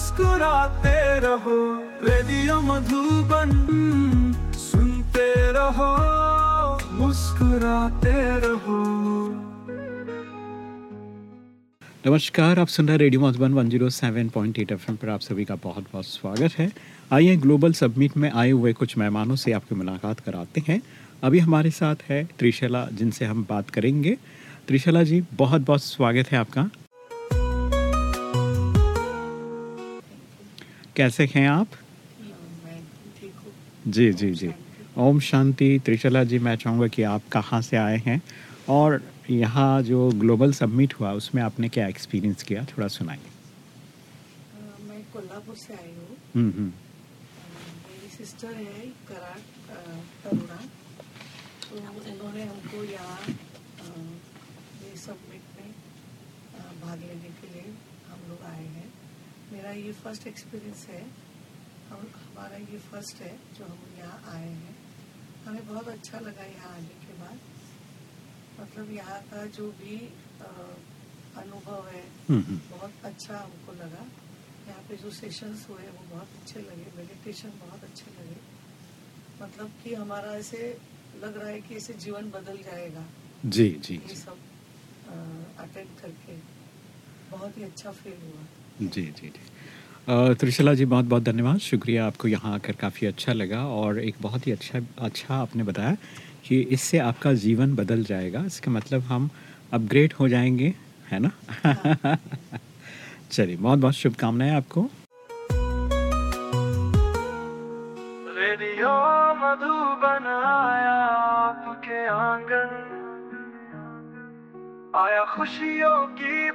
मुस्कुराते रहो, रेडियो मधुबन सुनते रहो, मुस्कुराते रहो। नमस्कार, आप सुन रहे हैं रेडियो मधुबन 107.8 एफएम पर आप सभी का बहुत बहुत स्वागत है। आइए ग्लोबल सबमिट में आए हुए कुछ मेहमानों से आपकी मुलाकात कराते हैं। अभी हमारे साथ है त्रिशला, जिनसे हम बात करेंगे। त्रिशला जी बहुत बहुत स्वागत है आपका। कैसे हैं आप? जी जी जी। ओम शांति। त्रिशला जी मैं चाहूँगा कि आप कहाँ से आए हैं? और यहाँ जो ग्लोबल सबमिट हुआ उसमें आपने क्या एक्सपीरियंस किया? थोड़ा सुनाइए। मैं कोल्हापुर से आई हूँ। हम्म हम्म। मेरी सिस्टर है कराट तरुणा। तो उन्होंने हमको यहाँ सबमिट में भाग लेने के लिए हम लोग आए हैं। मेरा ये फ़र्स्ट एक्सपीरियंस है हम हमारा ये फ़र्स्ट है जो हम यहाँ आए हैं। हमें बहुत अच्छा लगा यहाँ आने के बाद। मतलब यहाँ का जो भी अनुभव है हम्म, हम्म। बहुत अच्छा हमको लगा। यहाँ पे जो सेशंस हुए वो बहुत अच्छे लगे मेडिटेशन बहुत अच्छे लगे। मतलब कि हमारा ऐसे लग रहा है कि ऐसे जीवन बदल जाएगा। जी जी ये सब अटेंड करके। बहुत ही अच्छा फील हुआ। जी जी जी। त्रिशला जी, बहुत बहुत धन्यवाद। शुक्रिया, आपको यहाँ आकर काफ़ी अच्छा लगा और एक बहुत ही अच्छा अच्छा आपने बताया कि इससे आपका जीवन बदल जाएगा। इसका मतलब हम अपग्रेड हो जाएँगे, है ना? चलिए, बहुत बहुत शुभकामनाएँ आपको। रेडियो मधुबन आया आपके आँगन, आया खुशियों की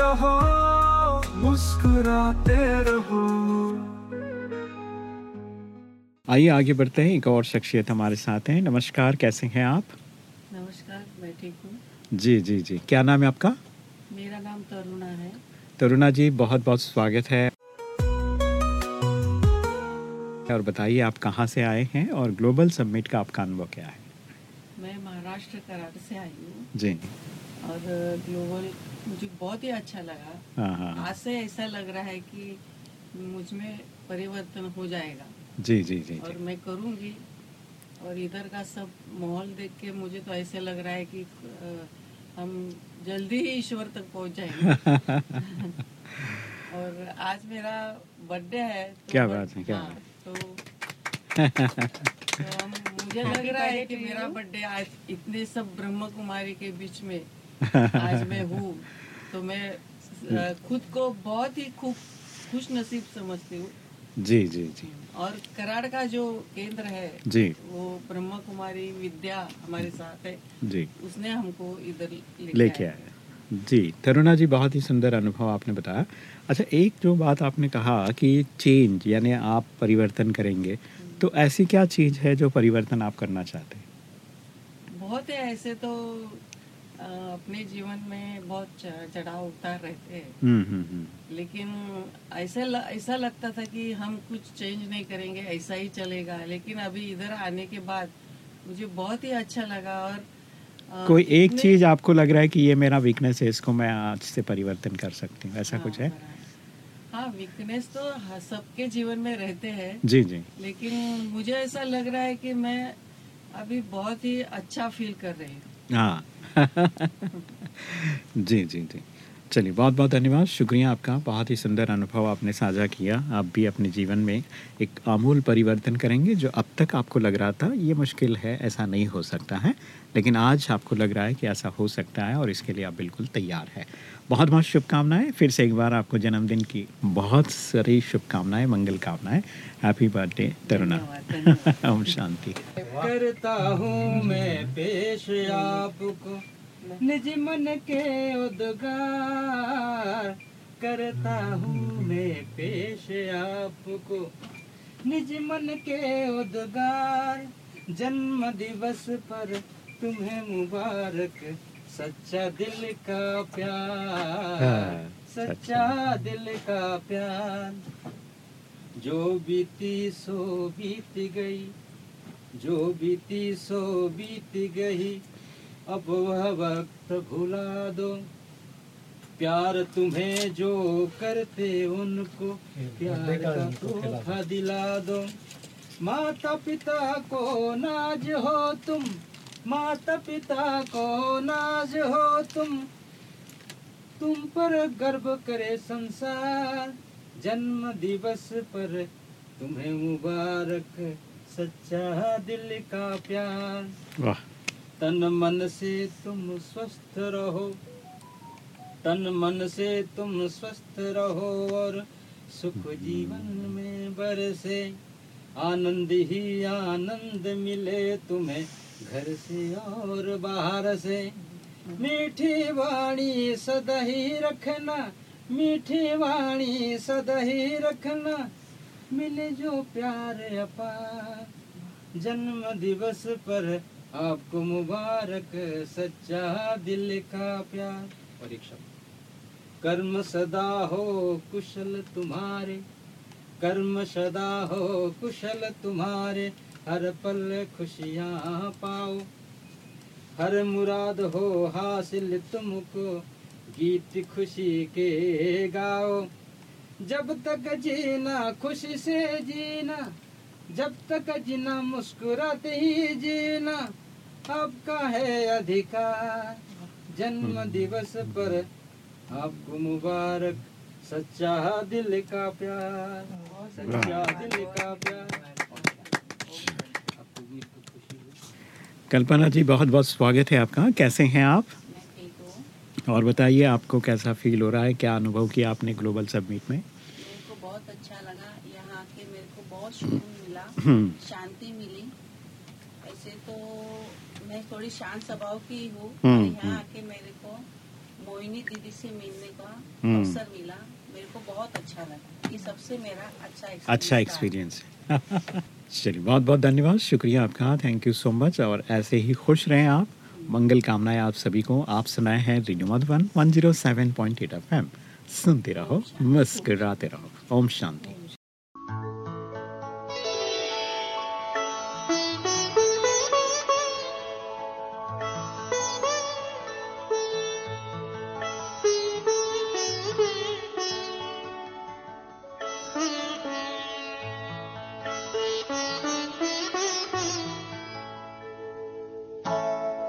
रहो मुस्कुराते रहो। आइए आगे बढ़ते हैं एक और शख्सियत हमारे साथ हैं। नमस्कार कैसे हैं आप? नमस्कार मैं ठीक हूँ। जी जी जी। क्या नाम है आपका? मेरा नाम तरुणा है। तरुणा जी बहुत बहुत स्वागत है। और बताइए आप कहाँ से आए हैं और ग्लोबल सबमिट का आपका अनुभव क्या है? मैं महाराष्ट्र कराट से आई हूँ। जी। और ग्लोबल मुझे बहुत ही अच्छा लगा। हाँ हाँ हाँ। आज से ऐसा लग रहा है कि मुझमें परिवर्तन हो जाएगा। जी जी जी और जी। मैं करूँगी। और इधर का सब माहौल देख के मुझे तो ऐसे लग रहा है कि हम जल्दी ही ईश्वर तक पहुँच जाएँगे। और आज मेरा बर्थडे है तो क्या बात है, क्या हाँ, तो, तो हम मुझे लग रहा है कि मेरा बर्थडे आज इतने सब ब्रह्म कुमारी के बीच में आज मैं हूँ। तो मैं खुद को बहुत ही खूब खुश नसीब समझती हूँ। जी जी जी। और कराड़ का जो केंद्र है जी। वो ब्रह्मा कुमारी विद्या हमारे साथ है। जी। उसने हमको इधर लेके आया। जी तरुणा जी बहुत ही सुंदर अनुभव आपने बताया। अच्छा एक जो बात आपने कहा कि चेंज यानी आप परिवर्तन करेंगे तो ऐसी क्या चीज़ है जो परिवर्तन आप करना चाहते हैं? बहुत है ऐसे तो अपने जीवन में बहुत चढ़ाव उतार रहते हैं। हम्म हम्म हम्म। लेकिन ऐसा ल, ऐसा लगता था कि हम कुछ चेंज नहीं करेंगे ऐसा ही चलेगा। लेकिन अभी इधर आने के बाद मुझे बहुत ही अच्छा लगा और अ, कोई एक चीज़ आपको लग रहा है कि ये मेरा वीकनेस है इसको मैं आज से परिवर्तन कर सकती हूँ? ऐसा हाँ, कुछ है? हाँ वीकनेस तो ह- सबके जीवन में रहते हैं। जी जी। लेकिन मुझे ऐसा लग रहा है कि मैं अभी बहुत ही अच्छा फील कर रही हूँ। हाँ। जी जी जी। चलिए बहुत बहुत धन्यवाद। शुक्रिया आपका बहुत ही सुंदर अनुभव आपने साझा किया। आप भी अपने जीवन में एक आमूल परिवर्तन करेंगे जो अब तक आपको लग रहा था ये मुश्किल है ऐसा नहीं हो सकता है। लेकिन आज आपको लग रहा है कि ऐसा हो सकता है और इसके लिए आप बिल्कुल तैयार है। बहुत बहुत शुभकामनाएँ। फिर से एक बार आपको जन्मदिन की बहुत सारी शुभकामनाएँ मंगल कामनाएँ। हैप्पी बर्थडे तरुणा ओम शांति। करता हूँ मैं पेश आपको। निज मन के उद्गार करता हूँ मैं पेश आपको। निज मन के उद्गार जन्म दिवस पर तुम्हें मुबारक। सच्चा दिल का प्यार हाँ, सच्चा दिल का प्यार। जो बीती सो बीत गई जो बीती सो बीत गई। अब वह वक्त भुला दो। प्यार तुम्हें जो करते उनको प्यार का तोहफा दिला दो। माता पिता को नाज हो तुम माता पिता को नाज हो तुम। तुम पर गर्व करे संसार जन्म दिवस पर तुम्हें मुबारक सच्चा दिल का प्यार। वाह। तन मन से तुम स्वस्थ रहो। तन मन से तुम स्वस्थ रहो और सुख जीवन में बरसे। आनंद ही आनंद मिले तुम्हें घर से और बाहर से। मीठी वाणी सदही रखना, मीठी वाणी सदही रखना, मिले जो प्यार अपार जन्म दिवस पर आपको मुबारक, सच्चा दिल का प्यार। और एक शब्द कर्म सदा हो कुशल तुम्हारे। कर्म सदा हो कुशल तुम्हारे। हर पल खुशियाँ पाओ। हर मुराद हो हासिल तुमको। गीत खुशी के गाओ। जब तक जीना, खुशी से जीना। जब तक जीना मुस्कुराते ही जीना आपका है अधिकार। जन्म हम्म। दिवस पर आपको मुबारक सच्चा दिल का प्यार सच्चा दिल का प्यार। हो। कल्पना जी बहुत बहुत स्वागत है आपका। कैसे हैं आप? और बताइए आपको कैसा फील हो रहा है? क्या अनुभव किया आपने ग्लोबल सबमिट में? बहुत अच्छा लगा। यहाँ आके मेरे को बहुत सुकून मिला हम्म। शांति मिली। ऐसे तो मैं थोड़ी शांत स्वभाव की हूँ हम्म, यहाँ हम्म। आके मेरे को मोहिनी दीदी से मिलने का। अवसर मिला। मेरे को बहुत अच्छा लगा। ये सबसे मेरा अच्छा अच्छा एक्सपीरियंस है। चलिए बहुत बहुत धन्यवाद। शुक्रिया आपका। थैंक यू सो मच और ऐसे ही खुश रहें आप। मंगल कामनाएँ आप सभी को आप सुनाए हैं रेडियो मधुबन 107.8 एफएम। सुनते रहो मुस्कुराते रहो ओम शांति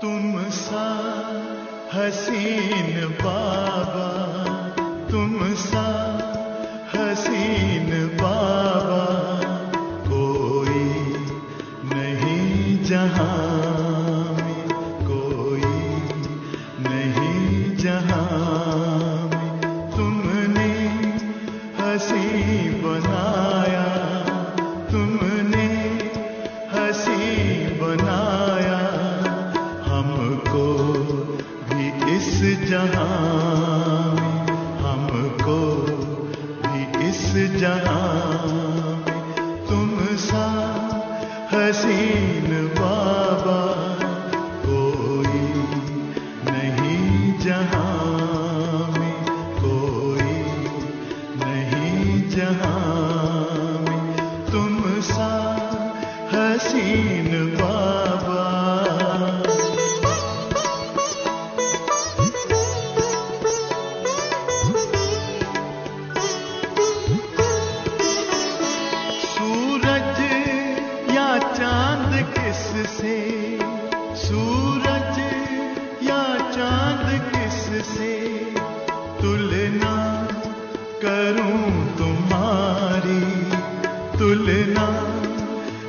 तुम सा हसीन बाबा तुम सा हसीन बाबा कोई नहीं जहाँ में कोई नहीं जहाँ में तुमने हसी बनाया, तुमने हसी बनाया, हमको भी इस जहाँ जहाँ तुम सा हसीन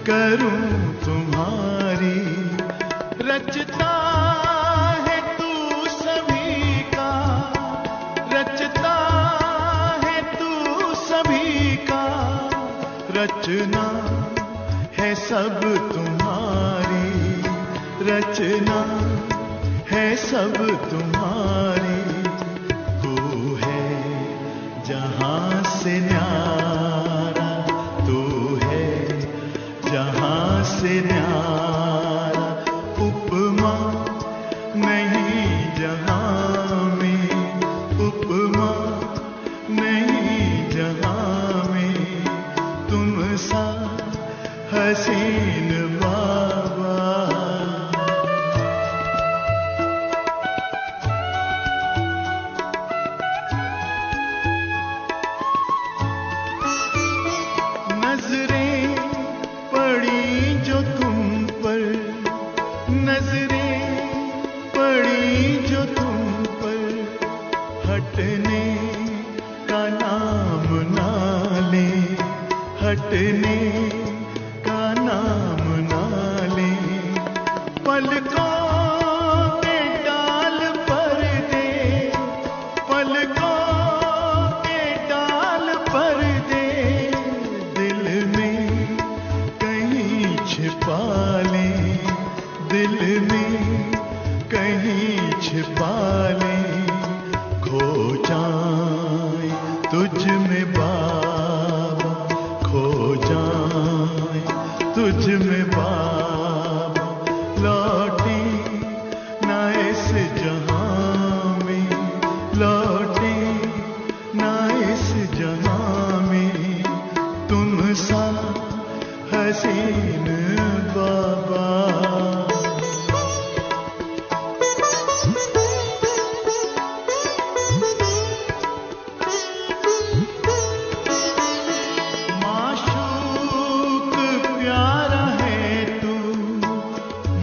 करूँ तुम्हारी? रचता है तू सभी का। रचता है तू सभी का। रचना है सब तुम्हारी। रचना है सब तुम्हारी।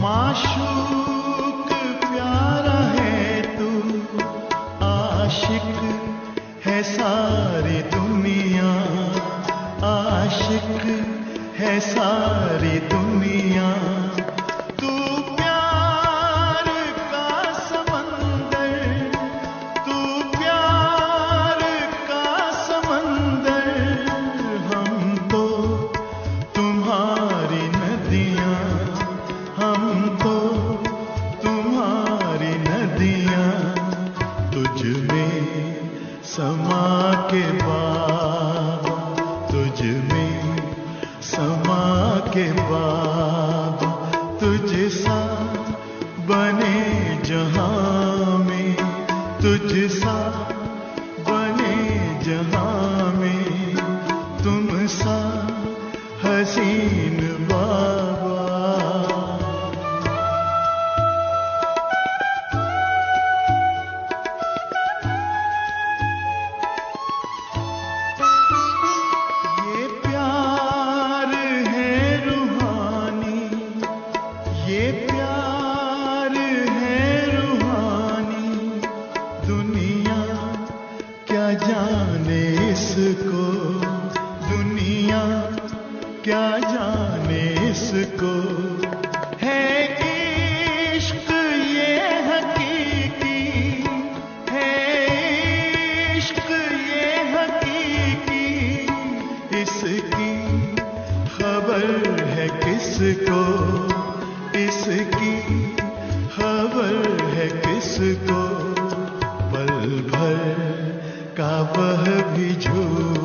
acho हसीन बाबा। ये प्यार है रूहानी ये प्यार है रूहानी। दुनिया क्या जाने इसको? क्या जाने इसको? है इश्क ये हकीकी। है इश्क ये हकीकी। इसकी खबर है किसको? इसकी खबर है किसको? पल भर का वह भी झूठ